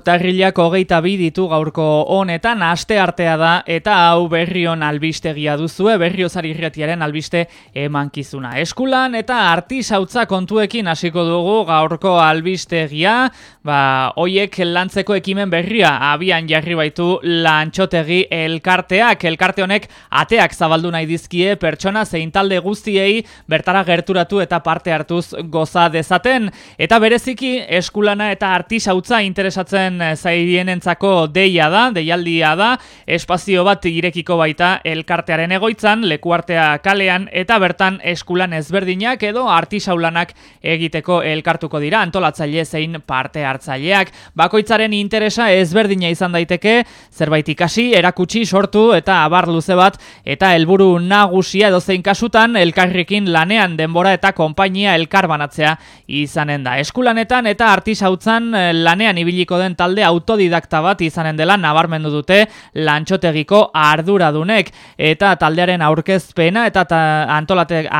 Urtarrilak hogeita ditu gaurko honetan, aste artea da, eta hau berrion albistegia duzue, berriozar irretiaren albiste emankizuna. Eskulan eta artisautza kontuekin hasiko dugu gaurko albistegia, ba, hoiek lantzeko ekimen berria, abian jarri baitu lantxotegi elkarteak, elkarte honek ateak zabaldu nahi dizkie pertsona zein talde guztiei bertara gerturatu eta parte hartuz goza dezaten, eta bereziki eskulana eta artisautza interesatzen gertatzen eh, zaienentzako deia da, deialdia da, espazio bat irekiko baita elkartearen egoitzan, lekuartea kalean eta bertan eskulan ezberdinak edo artisaulanak egiteko elkartuko dira, antolatzaile zein parte hartzaileak. Bakoitzaren interesa ezberdina izan daiteke, zerbait ikasi, erakutsi, sortu eta abar luze bat eta helburu nagusia edo zein kasutan elkarrekin lanean denbora eta konpainia elkarbanatzea izanen da. Eskulanetan eta artisautzan eh, lanean ibiliko den talde autodidakta bat izanen dela nabarmendu dute lantxotegiko arduradunek eta taldearen aurkezpena eta ta,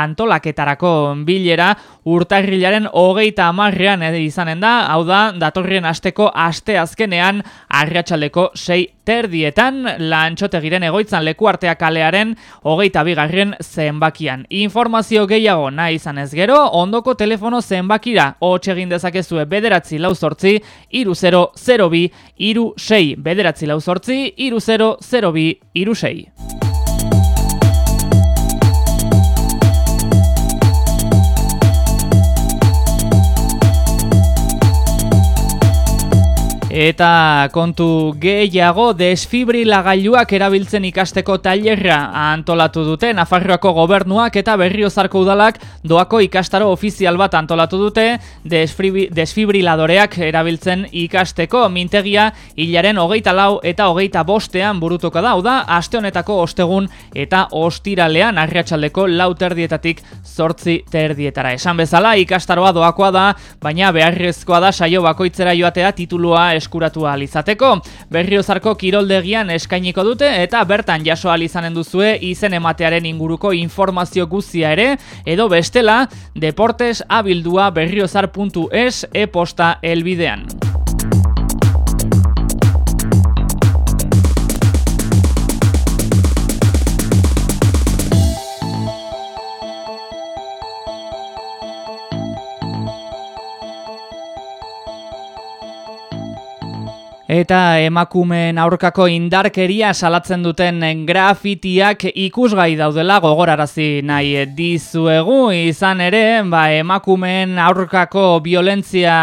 antolaketarako bilera urtarrilaren hogeita amarrean izanen da, hau da, datorrien asteko aste azkenean arriatxaleko sei terdietan lantxotegiren egoitzan leku artea kalearen hogeita bigarren zenbakian. Informazio gehiago nahi izan ez gero, ondoko telefono zenbakira, hotxe egin dezakezue bederatzi lau sortzi, iru 0, 0 bi, iru 6, bederatzi lau sortzi, iru 0, 0 bi, iru 6. Eta kontu gehiago desfibrilagailuak erabiltzen ikasteko tailerra antolatu dute. Nafarroako gobernuak eta Berriozarko udalak doako ikastaro ofizial bat antolatu dute. Desfibriladoreak erabiltzen ikasteko mintegia hilaren hogeita lau eta hogeita bostean burutuko da, da aste honetako ostegun eta ostiralean arriatxaldeko lau terdietatik zortzi terdietara. Esan bezala ikastaroa doakoa da, baina beharrezkoa da saio bakoitzera joatea titulua eskuratu izateko. Berriozarko kiroldegian eskainiko dute eta bertan jaso izanen duzue izen ematearen inguruko informazio guzia ere edo bestela deportes abildua berriozar.es e-posta elbidean. Eta emakumeen aurkako indarkeria salatzen duten grafitiak ikusgai daudela gogorarazi nahi dizuegu izan ere ba, emakumeen aurkako violentzia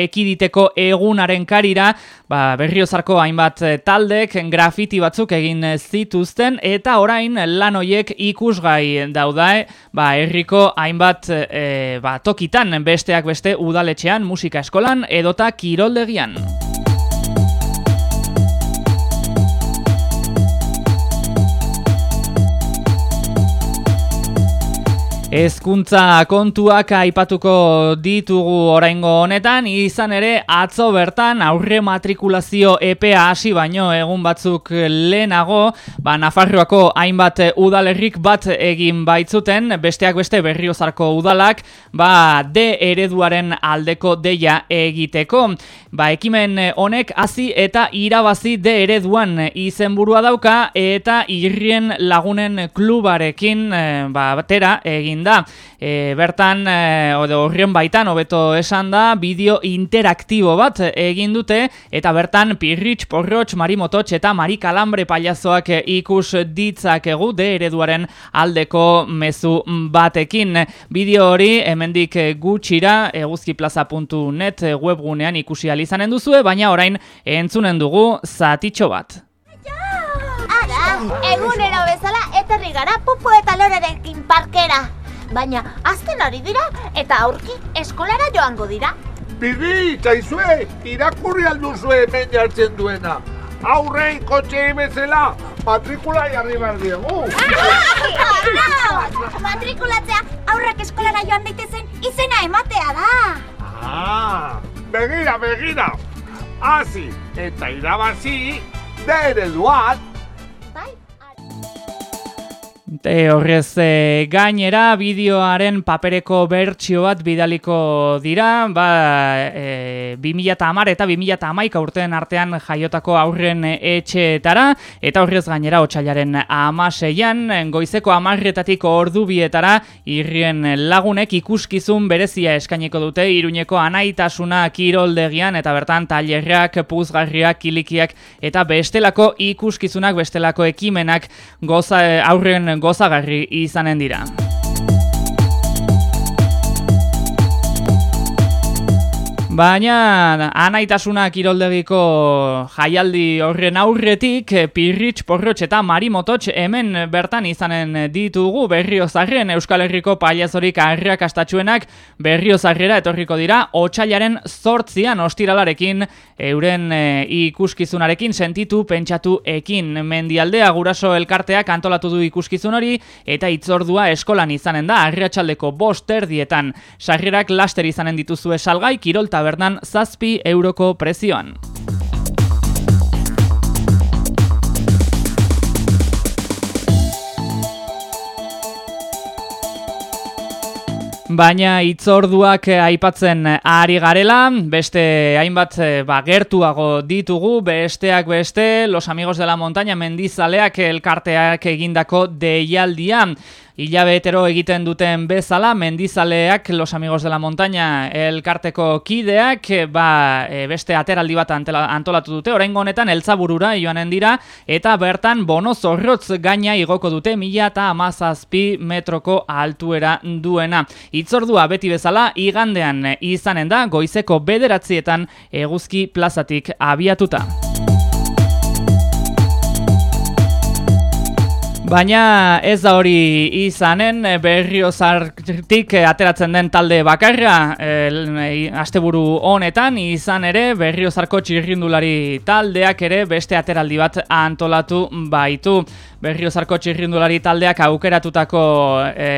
ekiditeko egunaren karira ba, berriozarko hainbat taldek grafiti batzuk egin zituzten eta orain lan hoiek ikusgai daudae ba, herriko hainbat e, ba, tokitan besteak beste udaletxean musika eskolan edota kiroldegian. Ezkuntza kontuak aipatuko ditugu oraingo honetan, izan ere atzo bertan aurre matrikulazio EPA hasi baino egun batzuk lehenago, ba Nafarroako hainbat udalerrik bat egin baitzuten, besteak beste berriozarko udalak, ba D ereduaren aldeko deia egiteko. Ba ekimen honek hasi eta irabazi D ereduan izenburua dauka eta irrien lagunen klubarekin eh, ba, batera egin da. E, bertan, e, horrien baitan, hobeto esan da, bideo interaktibo bat egin dute, eta bertan Pirritx, Porrotx, Mari Mototx eta Mari Kalambre paliazoak ikus ditzakegu de ereduaren aldeko mezu batekin. Bideo hori hemendik gutxira eguzkiplaza.net webgunean ikusi alizanen duzue, baina orain entzunen dugu zatitxo bat. Egunero bezala eterri gara pupu eta lorerekin parkera baina azten ari dira eta aurki eskolara joango dira. Bibi, txaizue, irakurri alduzue hemen jartzen duena. Aurrei kotxe bezala, matrikula jarri behar diegu. Matrikulatzea aurrak eskolara joan daitezen izena ematea da. Ah, begira, begira. Hasi eta irabazi, dere duat, E, horrez e, gainera bideoaren papereko bertsio bat bidaliko dira, ba, e, 2000 eta 2000 amaik aurten artean jaiotako aurren etxeetara, eta horrez gainera otxailaren amaseian, goizeko amarretatik ordu bietara, irrien lagunek ikuskizun berezia eskaineko dute, iruñeko anaitasuna kiroldegian, eta bertan tailerrak, puzgarriak, kilikiak, eta bestelako ikuskizunak, bestelako ekimenak goza, aurren gozagarri izanen dira. Baina anaitasuna kiroldegiko jaialdi horren aurretik Pirritx, Porrotx eta Marimototx hemen bertan izanen ditugu berriozarren Euskal Herriko paiazorik arreak astatxuenak berriozarrera etorriko dira otxailaren zortzian ostiralarekin euren e, ikuskizunarekin sentitu pentsatu ekin. Mendialdea guraso elkarteak antolatu du ikuskizun hori eta itzordua eskolan izanen da arreatxaldeko bost erdietan sarrerak laster izanen dituzue salgai kirolta tabernan zazpi euroko prezioan. Baina itzorduak aipatzen ari garela, beste hainbat ba, gertuago ditugu, besteak beste, los amigos de la montaña mendizaleak elkarteak egindako deialdian. Ilabetero egiten duten bezala, mendizaleak, los amigos de la montaña, elkarteko kideak, ba, e, beste ateraldi bat antolatu dute, orain honetan eltzaburura joanen dira, eta bertan bono zorrotz gaina igoko dute mila eta amazazpi metroko altuera duena. Itzordua beti bezala, igandean izanen da, goizeko bederatzietan eguzki plazatik abiatuta. Baina ez da hori izanen berriozartik ateratzen den talde bakarra e, asteburu honetan izan ere berriozarko txirrindulari taldeak ere beste ateraldi bat antolatu baitu. Berriozarko txirrindulari taldeak aukeratutako e,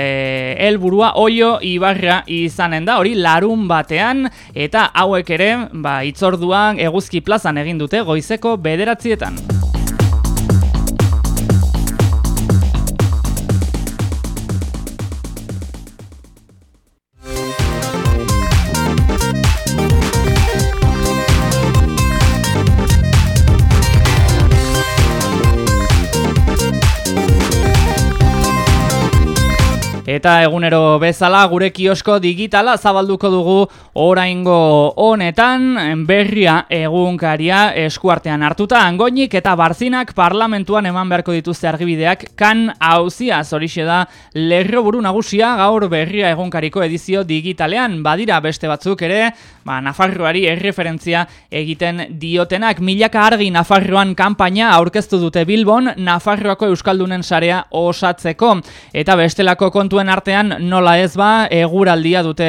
helburua oio ibarra izanen da hori larun batean eta hauek ere ba, itzorduan eguzki plazan egin dute goizeko bederatzietan. Eta egunero bezala gure kiosko digitala zabalduko dugu oraingo honetan. Berria egunkaria eskuartean hartuta angoinik eta barzinak parlamentuan eman beharko dituzte argibideak. Kan hauzia zorixe da lerroburu nagusia gaur berria egunkariko edizio digitalean. Badira beste batzuk ere ba, Nafarroari erreferentzia egiten diotenak. Milaka argi Nafarroan kanpaina aurkeztu dute Bilbon Nafarroako Euskaldunen sarea osatzeko. Eta bestelako kontuen artean nola ez ba eguraldia dute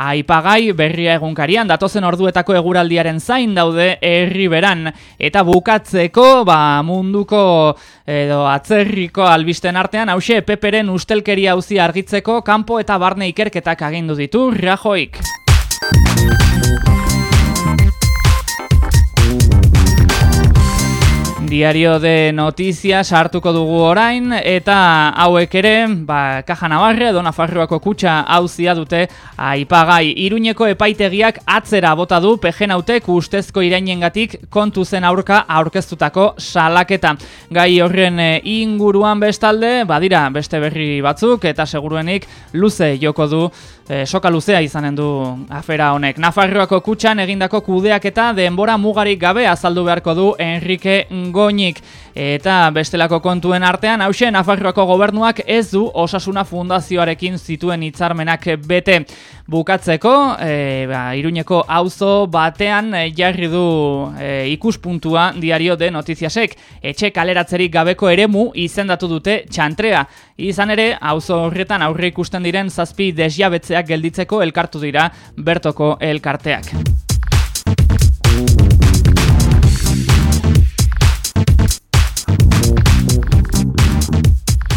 aipagai berria egunkarian datozen orduetako eguraldiaren zain daude herriberan eta bukatzeko ba munduko edo atzerriko albisten artean hause peperen ustelkeria auzi argitzeko kanpo eta barne ikerketak agindu ditu Rajoik. Diario de Noticias hartuko dugu orain eta hauek ere, ba, Kaja Navarre, Dona Farroako kutsa hauzia dute aipagai. Iruñeko epaitegiak atzera bota du pejenautek ustezko irainengatik kontu zen aurka aurkeztutako salaketa. Gai horren eh, inguruan bestalde, badira beste berri batzuk eta seguruenik luze joko du e, soka luzea izanen du afera honek. Nafarroako kutxan egindako kudeak eta denbora mugarik gabe azaldu beharko du Enrique Goñik. Eta bestelako kontuen artean, hause Nafarroako gobernuak ez du osasuna fundazioarekin zituen hitzarmenak bete bukatzeko, e, ba, iruñeko auzo batean e, jarri du e, ikuspuntua diario de notiziasek. Etxe kaleratzerik gabeko eremu izendatu dute txantrea. Izan ere, auzo horretan aurre ikusten diren zazpi desjabetzeak gelditzeko elkartu dira bertoko elkarteak.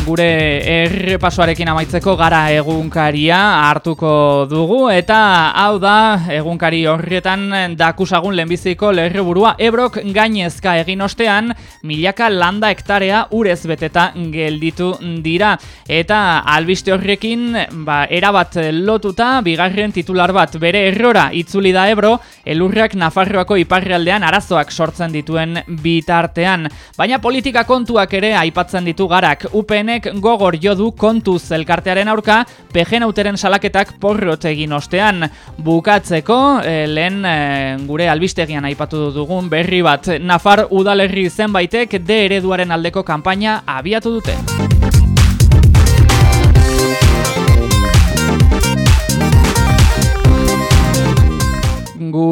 Gure errepasoarekin amaitzeko gara egunkaria hartuko dugu. Eta hau da egunkari horrietan dakusagun lehenbiziko lerreburua Ebrok gainezka egin ostean milaka landa hektarea urez beteta gelditu dira. Eta albiste horrekin ba, erabat lotuta bigarren titular bat bere errora itzuli da Ebro elurrak Nafarroako iparrealdean arazoak sortzen dituen bitartean. Baina politika kontuak ere aipatzen ditu garak. UPN gogor jodu kontuz elkartearen aurka PGN auteren salaketak porrot egin ostean bukatzeko e, lehen e, gure albistegian aipatu dugun berri bat Nafar udalerri zenbaitek de ereduaren aldeko kanpaina abiatu dute.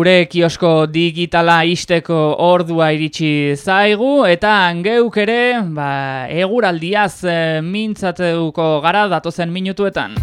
Gure kiosko digitala isteko ordua iritsi zaigu eta geuk ere ba, eguraldiaz e, mintzateuko gara datozen minutuetan.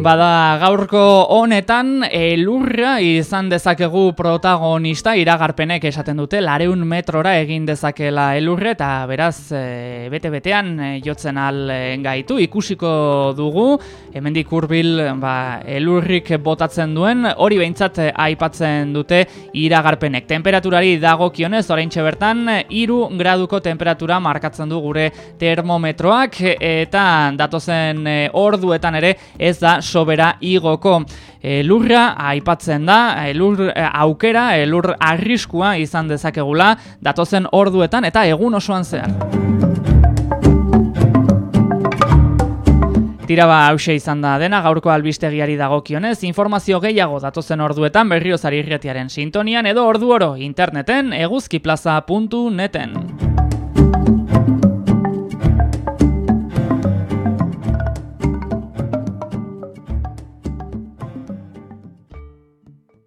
Bada gaurko honetan elurra izan dezakegu protagonista iragarpenek esaten dute lareun metrora egin dezakela elurre eta beraz e, bete-betean e, jotzen al e, gaitu. Ikusiko dugu hemendik hurbil ba, elurrik botatzen duen hori behintzat aipatzen dute iragarpenek. Temperaturari dago kionez orain bertan iru graduko temperatura markatzen du gure termometroak eta datozen orduetan ere ez da sobera igoko. E, lurra aipatzen da, e, lur e, aukera, e, lur arriskua izan dezakegula, datozen orduetan eta egun osoan zehar. Tira ba hause izan da dena gaurko albistegiari dagokionez, informazio gehiago datozen orduetan berriozari irretiaren sintonian edo ordu oro interneten eguzkiplaza.neten.